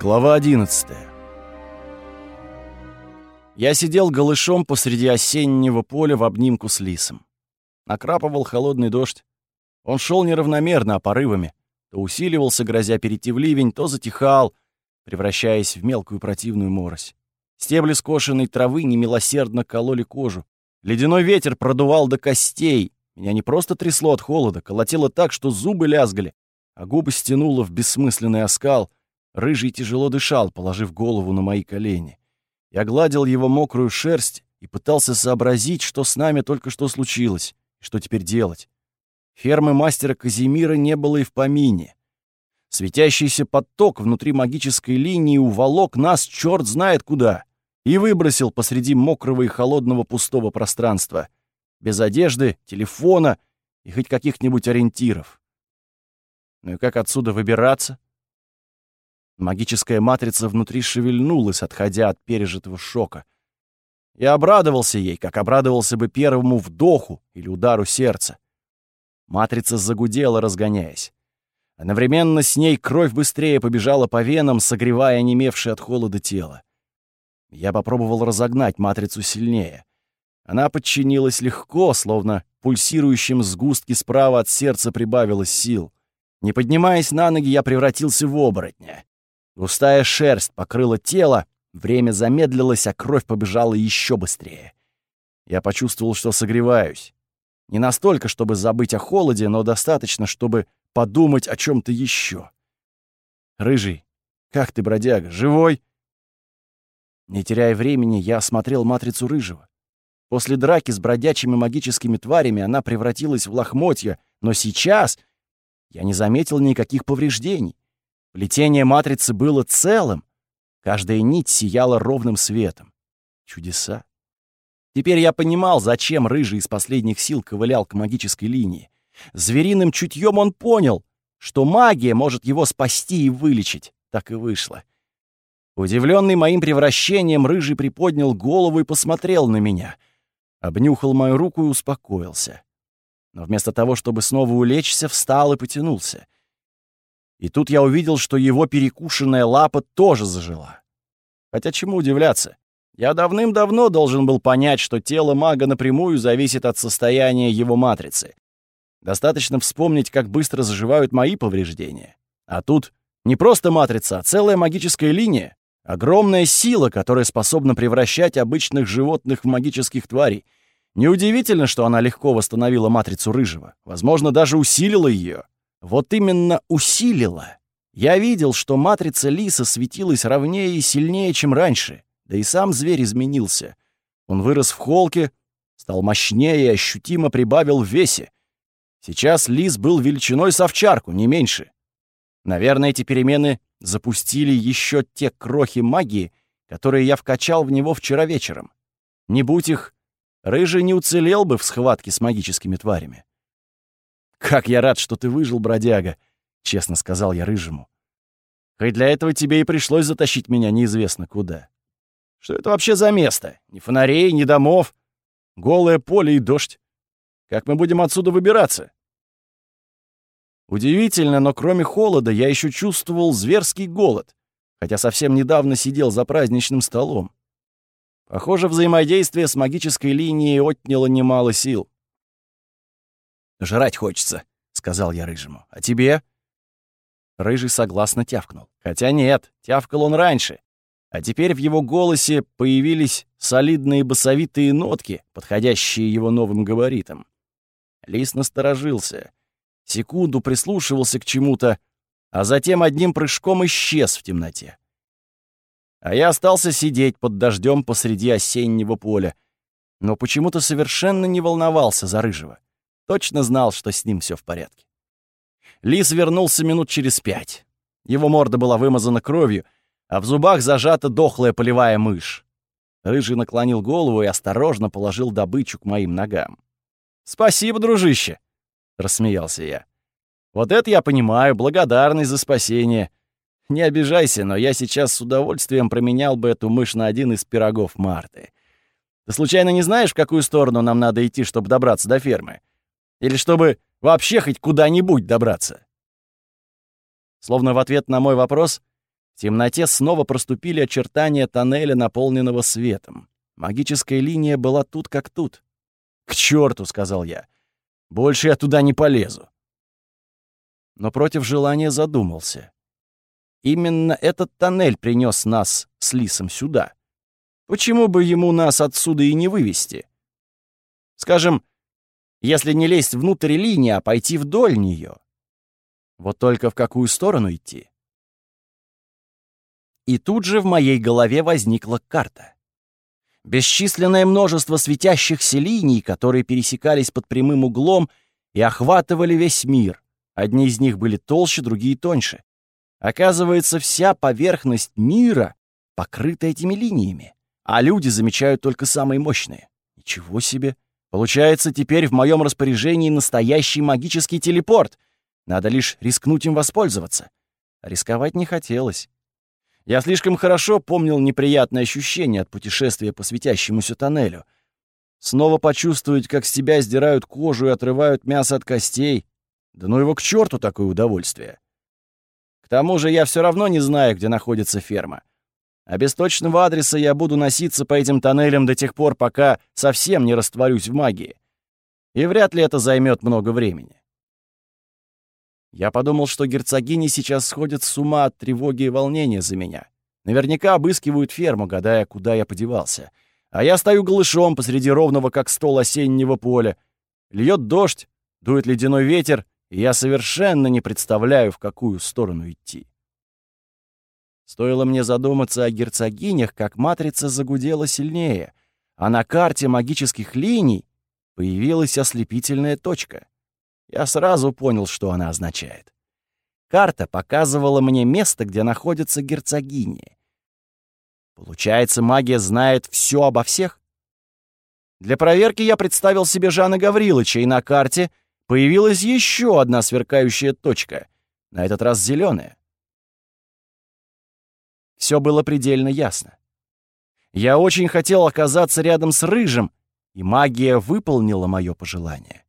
Глава 11 Я сидел голышом посреди осеннего поля в обнимку с лисом. Накрапывал холодный дождь. Он шел неравномерно, а порывами. То усиливался, грозя перейти в ливень, то затихал, превращаясь в мелкую противную морось. Стебли скошенной травы немилосердно кололи кожу. Ледяной ветер продувал до костей. Меня не просто трясло от холода, колотило так, что зубы лязгали, а губы стянуло в бессмысленный оскал — Рыжий тяжело дышал, положив голову на мои колени. Я гладил его мокрую шерсть и пытался сообразить, что с нами только что случилось, и что теперь делать. Фермы мастера Казимира не было и в помине. Светящийся поток внутри магической линии уволок нас черт знает куда и выбросил посреди мокрого и холодного пустого пространства, без одежды, телефона и хоть каких-нибудь ориентиров. Ну и как отсюда выбираться? Магическая матрица внутри шевельнулась, отходя от пережитого шока. Я обрадовался ей, как обрадовался бы первому вдоху или удару сердца. Матрица загудела, разгоняясь. Одновременно с ней кровь быстрее побежала по венам, согревая онемевшее от холода тело. Я попробовал разогнать матрицу сильнее. Она подчинилась легко, словно пульсирующим сгустке справа от сердца прибавилось сил. Не поднимаясь на ноги, я превратился в оборотня. Густая шерсть покрыла тело, время замедлилось, а кровь побежала еще быстрее. Я почувствовал, что согреваюсь. Не настолько, чтобы забыть о холоде, но достаточно, чтобы подумать о чем то еще. «Рыжий, как ты, бродяга, живой?» Не теряя времени, я осмотрел матрицу Рыжего. После драки с бродячими магическими тварями она превратилась в лохмотья, но сейчас я не заметил никаких повреждений. Плетение матрицы было целым. Каждая нить сияла ровным светом. Чудеса. Теперь я понимал, зачем Рыжий из последних сил ковылял к магической линии. Звериным чутьем он понял, что магия может его спасти и вылечить. Так и вышло. Удивленный моим превращением, Рыжий приподнял голову и посмотрел на меня. Обнюхал мою руку и успокоился. Но вместо того, чтобы снова улечься, встал и потянулся — и тут я увидел, что его перекушенная лапа тоже зажила. Хотя чему удивляться? Я давным-давно должен был понять, что тело мага напрямую зависит от состояния его матрицы. Достаточно вспомнить, как быстро заживают мои повреждения. А тут не просто матрица, а целая магическая линия. Огромная сила, которая способна превращать обычных животных в магических тварей. Неудивительно, что она легко восстановила матрицу Рыжего. Возможно, даже усилила ее. Вот именно усилила. Я видел, что матрица лиса светилась ровнее и сильнее, чем раньше. Да и сам зверь изменился. Он вырос в холке, стал мощнее и ощутимо прибавил в весе. Сейчас лис был величиной с овчарку, не меньше. Наверное, эти перемены запустили еще те крохи магии, которые я вкачал в него вчера вечером. Не будь их, Рыжий не уцелел бы в схватке с магическими тварями. «Как я рад, что ты выжил, бродяга!» — честно сказал я Рыжему. «Хоть для этого тебе и пришлось затащить меня неизвестно куда. Что это вообще за место? Ни фонарей, ни домов. Голое поле и дождь. Как мы будем отсюда выбираться?» Удивительно, но кроме холода я еще чувствовал зверский голод, хотя совсем недавно сидел за праздничным столом. Похоже, взаимодействие с магической линией отняло немало сил. «Жрать хочется», — сказал я Рыжему. «А тебе?» Рыжий согласно тявкнул. Хотя нет, тявкал он раньше. А теперь в его голосе появились солидные басовитые нотки, подходящие его новым габаритам. Лис насторожился. Секунду прислушивался к чему-то, а затем одним прыжком исчез в темноте. А я остался сидеть под дождем посреди осеннего поля, но почему-то совершенно не волновался за Рыжего. Точно знал, что с ним все в порядке. Лис вернулся минут через пять. Его морда была вымазана кровью, а в зубах зажата дохлая полевая мышь. Рыжий наклонил голову и осторожно положил добычу к моим ногам. «Спасибо, дружище!» — рассмеялся я. «Вот это я понимаю, благодарность за спасение. Не обижайся, но я сейчас с удовольствием променял бы эту мышь на один из пирогов Марты. Ты случайно не знаешь, в какую сторону нам надо идти, чтобы добраться до фермы? Или чтобы вообще хоть куда-нибудь добраться. Словно в ответ на мой вопрос, В темноте снова проступили очертания тоннеля, наполненного светом. Магическая линия была тут как тут. «К черту!» — сказал я. «Больше я туда не полезу». Но против желания задумался. Именно этот тоннель принес нас с Лисом сюда. Почему бы ему нас отсюда и не вывести? Скажем, если не лезть внутрь линии, а пойти вдоль нее. Вот только в какую сторону идти? И тут же в моей голове возникла карта. Бесчисленное множество светящихся линий, которые пересекались под прямым углом и охватывали весь мир. Одни из них были толще, другие тоньше. Оказывается, вся поверхность мира покрыта этими линиями, а люди замечают только самые мощные. Ничего себе! Получается, теперь в моем распоряжении настоящий магический телепорт. Надо лишь рискнуть им воспользоваться. рисковать не хотелось. Я слишком хорошо помнил неприятное ощущение от путешествия по светящемуся тоннелю. Снова почувствовать, как с тебя сдирают кожу и отрывают мясо от костей. Да ну его к черту такое удовольствие. К тому же я все равно не знаю, где находится ферма. А без точного адреса я буду носиться по этим тоннелям до тех пор, пока совсем не растворюсь в магии. И вряд ли это займет много времени. Я подумал, что герцогини сейчас сходят с ума от тревоги и волнения за меня. Наверняка обыскивают ферму, гадая, куда я подевался. А я стою голышом посреди ровного, как стол осеннего поля. Льет дождь, дует ледяной ветер, и я совершенно не представляю, в какую сторону идти. Стоило мне задуматься о герцогинях, как матрица загудела сильнее, а на карте магических линий появилась ослепительная точка. Я сразу понял, что она означает. Карта показывала мне место, где находятся герцогини. Получается, магия знает все обо всех? Для проверки я представил себе Жана Гавриловича, и на карте появилась еще одна сверкающая точка, на этот раз зеленая. Все было предельно ясно. Я очень хотел оказаться рядом с Рыжим, и магия выполнила мое пожелание.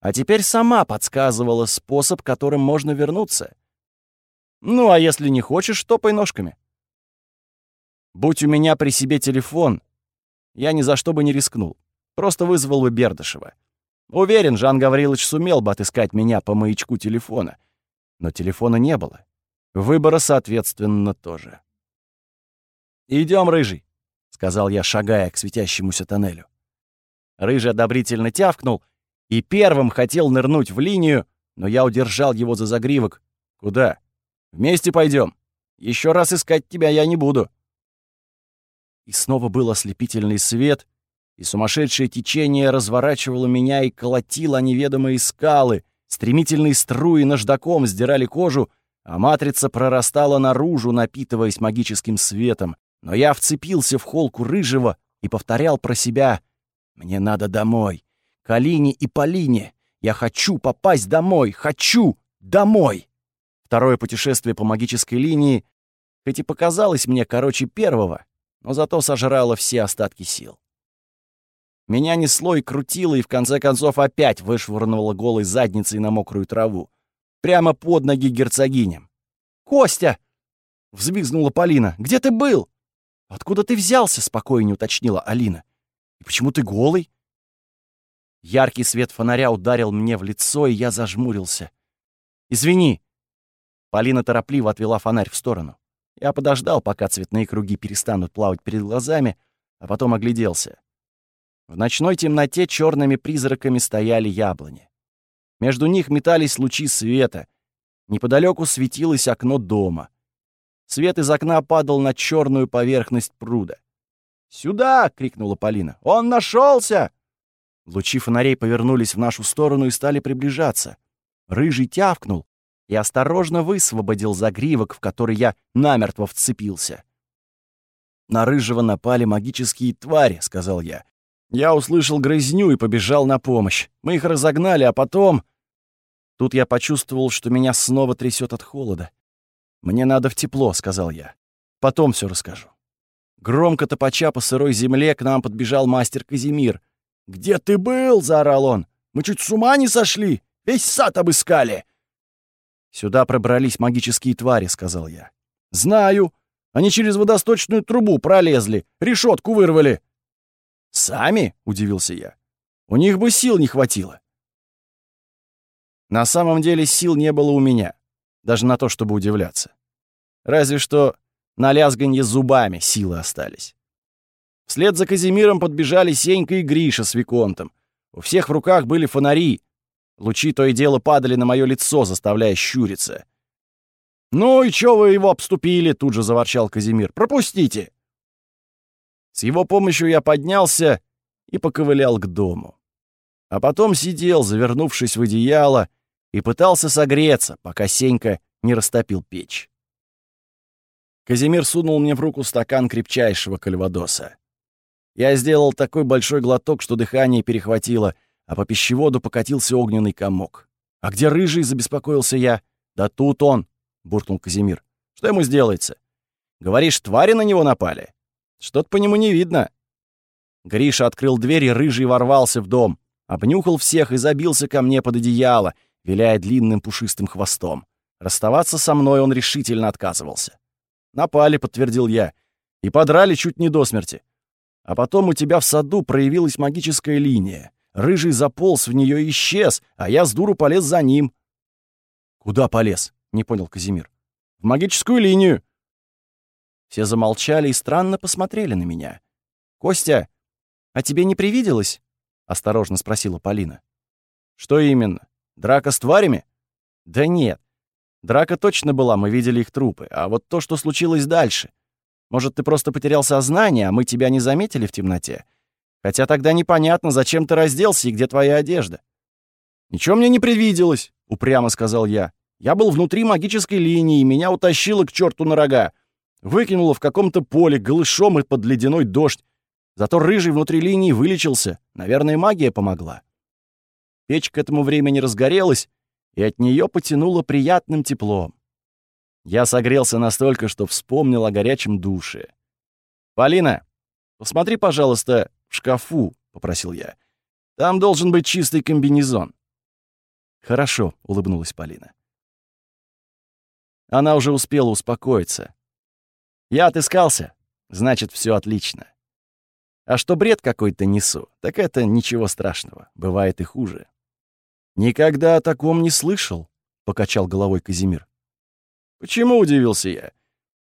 А теперь сама подсказывала способ, которым можно вернуться. Ну, а если не хочешь, топай ножками. Будь у меня при себе телефон, я ни за что бы не рискнул. Просто вызвал бы Бердышева. Уверен, Жан Гаврилович сумел бы отыскать меня по маячку телефона. Но телефона не было. Выбора, соответственно, тоже. Идем, рыжий», — сказал я, шагая к светящемуся тоннелю. Рыжий одобрительно тявкнул и первым хотел нырнуть в линию, но я удержал его за загривок. «Куда? Вместе пойдем. Еще раз искать тебя я не буду». И снова был ослепительный свет, и сумасшедшее течение разворачивало меня и колотило неведомые скалы, стремительные струи наждаком сдирали кожу, а матрица прорастала наружу, напитываясь магическим светом но я вцепился в холку рыжего и повторял про себя «Мне надо домой, к Алине и Полине, я хочу попасть домой, хочу домой!» Второе путешествие по магической линии хоть и показалось мне короче первого, но зато сожрало все остатки сил. Меня несло и крутило, и в конце концов опять вышвырнуло голой задницей на мокрую траву. Прямо под ноги герцогиням. «Костя!» — взвизгнула Полина. «Где ты был?» «Откуда ты взялся?» — спокойнее уточнила Алина. «И почему ты голый?» Яркий свет фонаря ударил мне в лицо, и я зажмурился. «Извини!» Полина торопливо отвела фонарь в сторону. Я подождал, пока цветные круги перестанут плавать перед глазами, а потом огляделся. В ночной темноте черными призраками стояли яблони. Между них метались лучи света. Неподалеку светилось окно дома. Свет из окна падал на черную поверхность пруда. «Сюда!» — крикнула Полина. «Он нашелся!» Лучи фонарей повернулись в нашу сторону и стали приближаться. Рыжий тявкнул и осторожно высвободил загривок, в который я намертво вцепился. «На Рыжего напали магические твари», — сказал я. Я услышал грызню и побежал на помощь. Мы их разогнали, а потом... Тут я почувствовал, что меня снова трясет от холода. «Мне надо в тепло», — сказал я. «Потом все расскажу». Громко топача по сырой земле к нам подбежал мастер Казимир. «Где ты был?» — заорал он. «Мы чуть с ума не сошли! Весь сад обыскали!» «Сюда пробрались магические твари», — сказал я. «Знаю. Они через водосточную трубу пролезли, решетку вырвали». «Сами?» — удивился я. «У них бы сил не хватило». На самом деле сил не было у меня, даже на то, чтобы удивляться. Разве что на лязганье зубами силы остались. Вслед за Казимиром подбежали Сенька и Гриша с Виконтом. У всех в руках были фонари. Лучи то и дело падали на мое лицо, заставляя щуриться. «Ну и чё вы его обступили?» — тут же заворчал Казимир. «Пропустите!» С его помощью я поднялся и поковылял к дому. А потом сидел, завернувшись в одеяло, и пытался согреться, пока Сенька не растопил печь. Казимир сунул мне в руку стакан крепчайшего кальвадоса. Я сделал такой большой глоток, что дыхание перехватило, а по пищеводу покатился огненный комок. «А где рыжий?» — забеспокоился я. «Да тут он!» — буркнул Казимир. «Что ему сделается?» «Говоришь, твари на него напали?» «Что-то по нему не видно». Гриша открыл дверь, и рыжий ворвался в дом. Обнюхал всех и забился ко мне под одеяло, виляя длинным пушистым хвостом. Расставаться со мной он решительно отказывался. «Напали», — подтвердил я, — «и подрали чуть не до смерти. А потом у тебя в саду проявилась магическая линия. Рыжий заполз в нее и исчез, а я с дуру полез за ним». «Куда полез?» — не понял Казимир. «В магическую линию». Все замолчали и странно посмотрели на меня. «Костя, а тебе не привиделось?» — осторожно спросила Полина. «Что именно? Драка с тварями?» «Да нет. Драка точно была, мы видели их трупы. А вот то, что случилось дальше. Может, ты просто потерял сознание, а мы тебя не заметили в темноте? Хотя тогда непонятно, зачем ты разделся и где твоя одежда». «Ничего мне не предвиделось», — упрямо сказал я. «Я был внутри магической линии, и меня утащило к черту на рога. Выкинуло в каком-то поле голышом и под ледяной дождь. Зато рыжий внутри линии вылечился. Наверное, магия помогла». Печь к этому времени разгорелась, и от нее потянуло приятным теплом. Я согрелся настолько, что вспомнил о горячем душе. «Полина, посмотри, пожалуйста, в шкафу», — попросил я. «Там должен быть чистый комбинезон». «Хорошо», — улыбнулась Полина. Она уже успела успокоиться. «Я отыскался, значит, все отлично. А что бред какой-то несу, так это ничего страшного, бывает и хуже». «Никогда о таком не слышал», — покачал головой Казимир. «Почему?» — удивился я.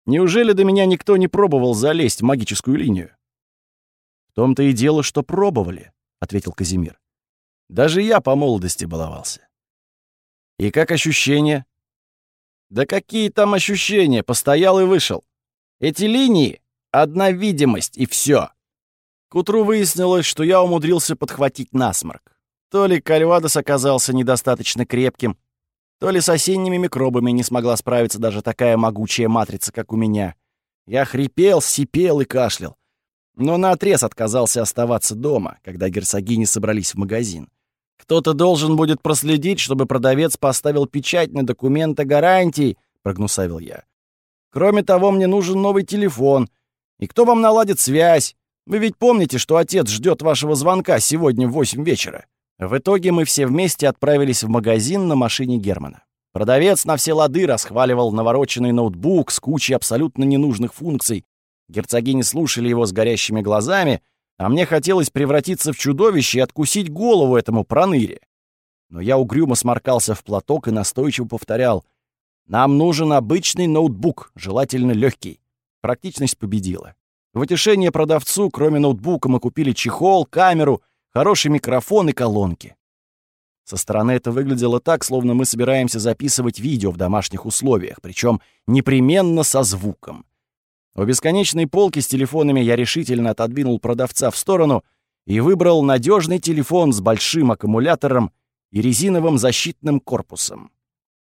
«Неужели до меня никто не пробовал залезть в магическую линию?» «В том-то и дело, что пробовали», — ответил Казимир. «Даже я по молодости баловался». «И как ощущения?» «Да какие там ощущения? Постоял и вышел. Эти линии — одна видимость, и все. К утру выяснилось, что я умудрился подхватить насморк. То ли кальвадос оказался недостаточно крепким, то ли с осенними микробами не смогла справиться даже такая могучая матрица, как у меня. Я хрипел, сипел и кашлял. Но наотрез отказался оставаться дома, когда герцогини собрались в магазин. «Кто-то должен будет проследить, чтобы продавец поставил печать на документ о гарантии», — прогнусавил я. «Кроме того, мне нужен новый телефон. И кто вам наладит связь? Вы ведь помните, что отец ждет вашего звонка сегодня в восемь вечера?» В итоге мы все вместе отправились в магазин на машине Германа. Продавец на все лады расхваливал навороченный ноутбук с кучей абсолютно ненужных функций. Герцогини слушали его с горящими глазами, а мне хотелось превратиться в чудовище и откусить голову этому проныре. Но я угрюмо сморкался в платок и настойчиво повторял. «Нам нужен обычный ноутбук, желательно легкий». Практичность победила. В утешение продавцу, кроме ноутбука, мы купили чехол, камеру — хороший микрофон и колонки. Со стороны это выглядело так, словно мы собираемся записывать видео в домашних условиях, причем непременно со звуком. У бесконечной полки с телефонами я решительно отодвинул продавца в сторону и выбрал надежный телефон с большим аккумулятором и резиновым защитным корпусом.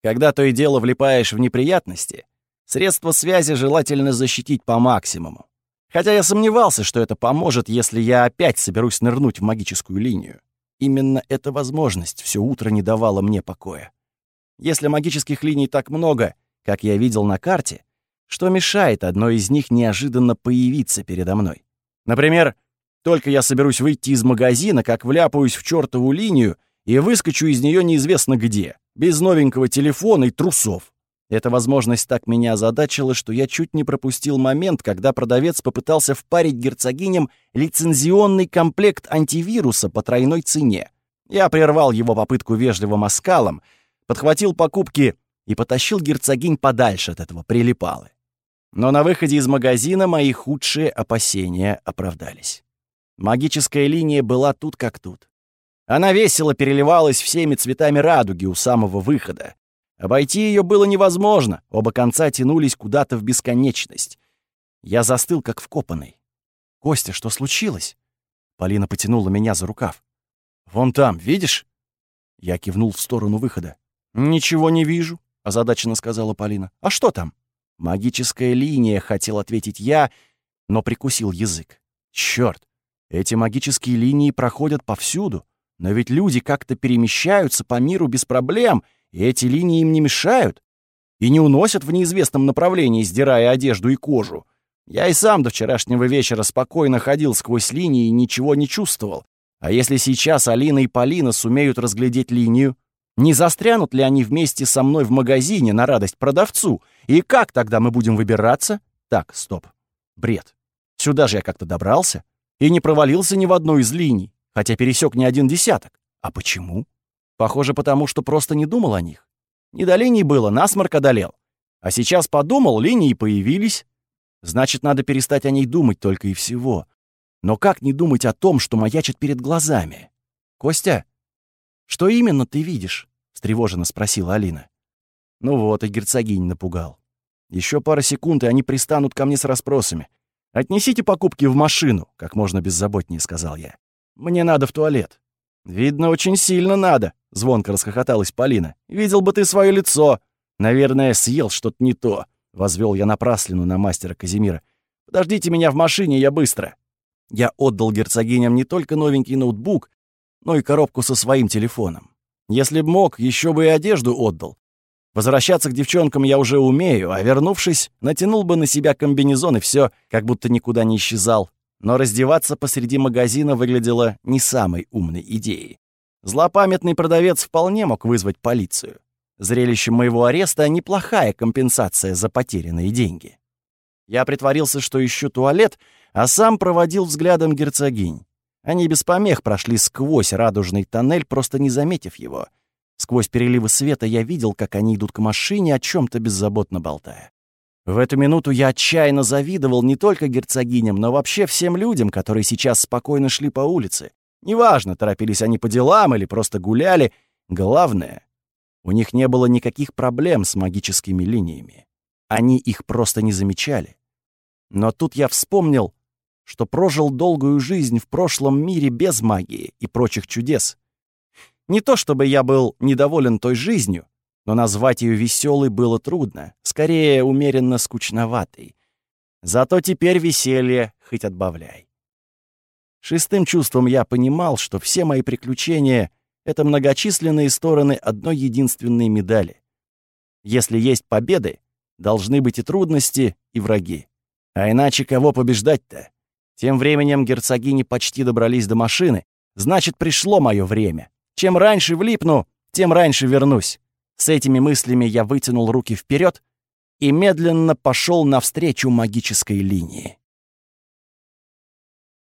Когда то и дело влипаешь в неприятности, средства связи желательно защитить по максимуму. Хотя я сомневался, что это поможет, если я опять соберусь нырнуть в магическую линию. Именно эта возможность все утро не давала мне покоя. Если магических линий так много, как я видел на карте, что мешает одной из них неожиданно появиться передо мной? Например, только я соберусь выйти из магазина, как вляпаюсь в чертову линию и выскочу из нее неизвестно где, без новенького телефона и трусов. Эта возможность так меня озадачила, что я чуть не пропустил момент, когда продавец попытался впарить герцогиням лицензионный комплект антивируса по тройной цене. Я прервал его попытку вежливым оскалом, подхватил покупки и потащил герцогинь подальше от этого прилипалы. Но на выходе из магазина мои худшие опасения оправдались. Магическая линия была тут как тут. Она весело переливалась всеми цветами радуги у самого выхода. Обойти ее было невозможно, оба конца тянулись куда-то в бесконечность. Я застыл, как вкопанный. «Костя, что случилось?» Полина потянула меня за рукав. «Вон там, видишь?» Я кивнул в сторону выхода. «Ничего не вижу», — озадаченно сказала Полина. «А что там?» «Магическая линия», — хотел ответить я, но прикусил язык. «Чёрт, эти магические линии проходят повсюду, но ведь люди как-то перемещаются по миру без проблем, и эти линии им не мешают и не уносят в неизвестном направлении, сдирая одежду и кожу. Я и сам до вчерашнего вечера спокойно ходил сквозь линии и ничего не чувствовал. А если сейчас Алина и Полина сумеют разглядеть линию, не застрянут ли они вместе со мной в магазине на радость продавцу? И как тогда мы будем выбираться? Так, стоп. Бред. Сюда же я как-то добрался и не провалился ни в одну из линий, хотя пересек не один десяток. А почему? Похоже, потому что просто не думал о них. Не до линий было, насморк одолел. А сейчас подумал, линии появились. Значит, надо перестать о ней думать только и всего. Но как не думать о том, что маячит перед глазами? «Костя, что именно ты видишь?» — встревоженно спросила Алина. Ну вот, и герцогинь напугал. Еще пара секунд, и они пристанут ко мне с расспросами. «Отнесите покупки в машину», — как можно беззаботнее сказал я. «Мне надо в туалет». «Видно, очень сильно надо», — звонко расхохоталась Полина. «Видел бы ты свое лицо. Наверное, съел что-то не то», — возвел я напраслину на мастера Казимира. «Подождите меня в машине, я быстро». Я отдал герцогиням не только новенький ноутбук, но и коробку со своим телефоном. Если б мог, еще бы и одежду отдал. Возвращаться к девчонкам я уже умею, а вернувшись, натянул бы на себя комбинезон и все, как будто никуда не исчезал но раздеваться посреди магазина выглядело не самой умной идеей. Злопамятный продавец вполне мог вызвать полицию. Зрелище моего ареста — неплохая компенсация за потерянные деньги. Я притворился, что ищу туалет, а сам проводил взглядом герцогинь. Они без помех прошли сквозь радужный тоннель, просто не заметив его. Сквозь переливы света я видел, как они идут к машине, о чем то беззаботно болтая. В эту минуту я отчаянно завидовал не только герцогиням, но вообще всем людям, которые сейчас спокойно шли по улице. Неважно, торопились они по делам или просто гуляли. Главное, у них не было никаких проблем с магическими линиями. Они их просто не замечали. Но тут я вспомнил, что прожил долгую жизнь в прошлом мире без магии и прочих чудес. Не то чтобы я был недоволен той жизнью, но назвать ее веселой было трудно, скорее умеренно скучноватой. Зато теперь веселье хоть отбавляй. Шестым чувством я понимал, что все мои приключения — это многочисленные стороны одной единственной медали. Если есть победы, должны быть и трудности, и враги. А иначе кого побеждать-то? Тем временем герцогини почти добрались до машины, значит, пришло мое время. Чем раньше влипну, тем раньше вернусь. С этими мыслями я вытянул руки вперед и медленно пошел навстречу магической линии.